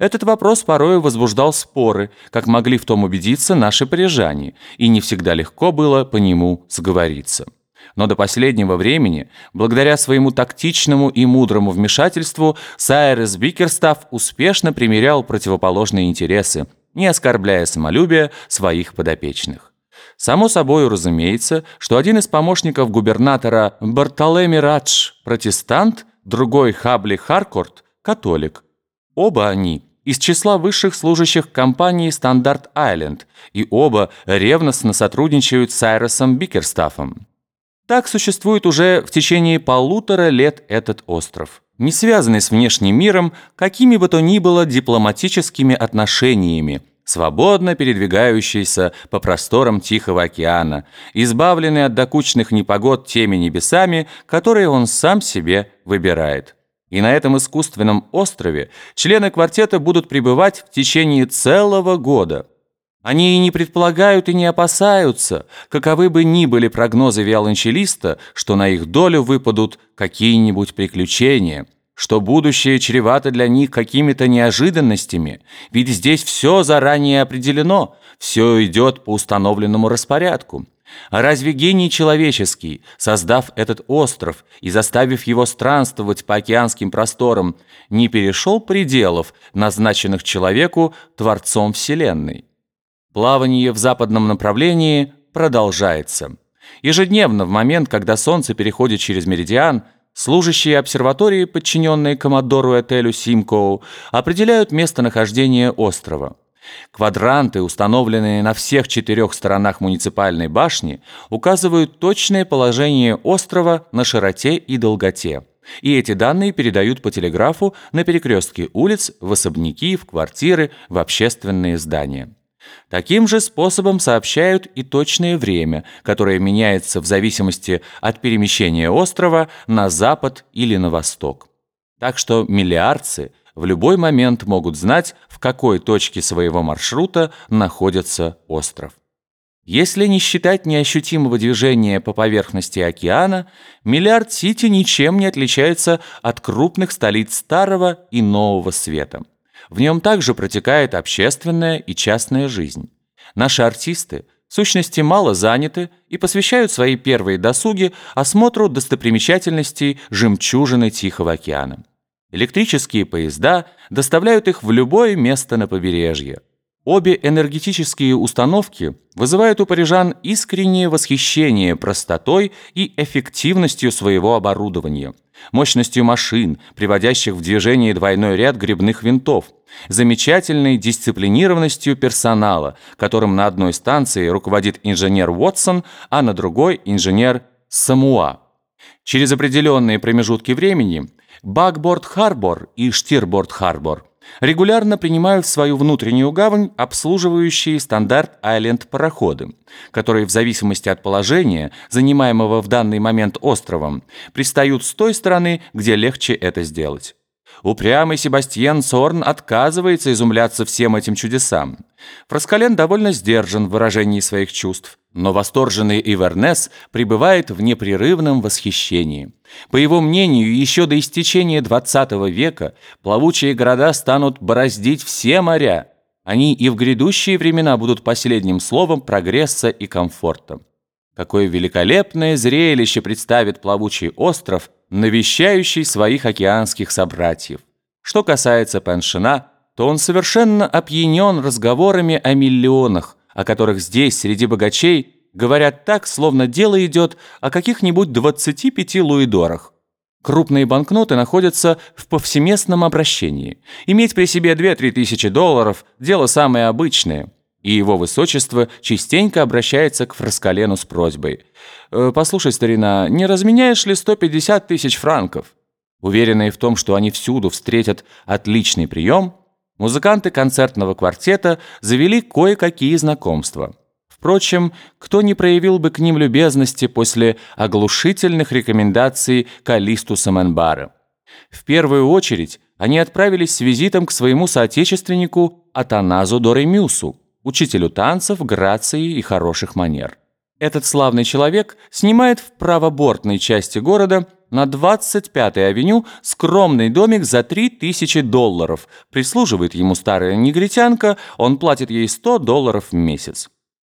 Этот вопрос порою возбуждал споры, как могли в том убедиться наши парижане, и не всегда легко было по нему сговориться. Но до последнего времени, благодаря своему тактичному и мудрому вмешательству, Сайрес Бикерстав успешно примирял противоположные интересы, не оскорбляя самолюбие своих подопечных. Само собой разумеется, что один из помощников губернатора Бартолеми Радж – протестант, другой Хабли Харкорт – католик. Оба они из числа высших служащих компании «Стандарт Айленд», и оба ревностно сотрудничают с Айросом Бикерстафом. Так существует уже в течение полутора лет этот остров, не связанный с внешним миром какими бы то ни было дипломатическими отношениями, свободно передвигающийся по просторам Тихого океана, избавленный от докучных непогод теми небесами, которые он сам себе выбирает. И на этом искусственном острове члены квартета будут пребывать в течение целого года – они и не предполагают, и не опасаются, каковы бы ни были прогнозы виолончелиста, что на их долю выпадут какие-нибудь приключения, что будущее чревато для них какими-то неожиданностями, ведь здесь все заранее определено, все идет по установленному распорядку. А разве гений человеческий, создав этот остров и заставив его странствовать по океанским просторам, не перешел пределов, назначенных человеку Творцом Вселенной? Плавание в западном направлении продолжается. Ежедневно, в момент, когда Солнце переходит через меридиан, служащие обсерватории, подчиненные коммодору отелю Симкоу, определяют местонахождение острова. Квадранты, установленные на всех четырех сторонах муниципальной башни, указывают точное положение острова на широте и долготе. И эти данные передают по телеграфу на перекрестке улиц, в особняки, в квартиры, в общественные здания. Таким же способом сообщают и точное время, которое меняется в зависимости от перемещения острова на запад или на восток. Так что миллиардцы в любой момент могут знать, в какой точке своего маршрута находится остров. Если не считать неощутимого движения по поверхности океана, Миллиард-Сити ничем не отличается от крупных столиц Старого и Нового Света. В нем также протекает общественная и частная жизнь. Наши артисты в сущности мало заняты и посвящают свои первые досуги осмотру достопримечательностей жемчужины Тихого океана. Электрические поезда доставляют их в любое место на побережье. Обе энергетические установки вызывают у парижан искреннее восхищение простотой и эффективностью своего оборудования, мощностью машин, приводящих в движение двойной ряд грибных винтов, замечательной дисциплинированностью персонала, которым на одной станции руководит инженер Уотсон, а на другой – инженер Самуа. Через определенные промежутки времени Бакборд-Харбор и Штирборд-Харбор регулярно принимают в свою внутреннюю гавань обслуживающие стандарт-айленд пароходы, которые в зависимости от положения, занимаемого в данный момент островом, пристают с той стороны, где легче это сделать. Упрямый Себастьян Сорн отказывается изумляться всем этим чудесам. Фраскален довольно сдержан в выражении своих чувств, но восторженный Ивернес пребывает в непрерывном восхищении. По его мнению, еще до истечения XX века плавучие города станут бороздить все моря. Они и в грядущие времена будут последним словом прогресса и комфорта. Какое великолепное зрелище представит плавучий остров, навещающий своих океанских собратьев. Что касается Пеншина, то он совершенно опьянен разговорами о миллионах, о которых здесь, среди богачей, говорят так, словно дело идет о каких-нибудь 25 луидорах. Крупные банкноты находятся в повсеместном обращении. Иметь при себе 2-3 тысячи долларов – дело самое обычное. И его высочество частенько обращается к Фраскалену с просьбой. «Э, «Послушай, старина, не разменяешь ли 150 тысяч франков?» Уверенные в том, что они всюду встретят отличный прием, музыканты концертного квартета завели кое-какие знакомства. Впрочем, кто не проявил бы к ним любезности после оглушительных рекомендаций Калисту Саменбара? В первую очередь они отправились с визитом к своему соотечественнику Атаназу Доремюсу, учителю танцев, грации и хороших манер. Этот славный человек снимает в правобортной части города на 25-й авеню скромный домик за 3000 долларов. Прислуживает ему старая негритянка, он платит ей 100 долларов в месяц.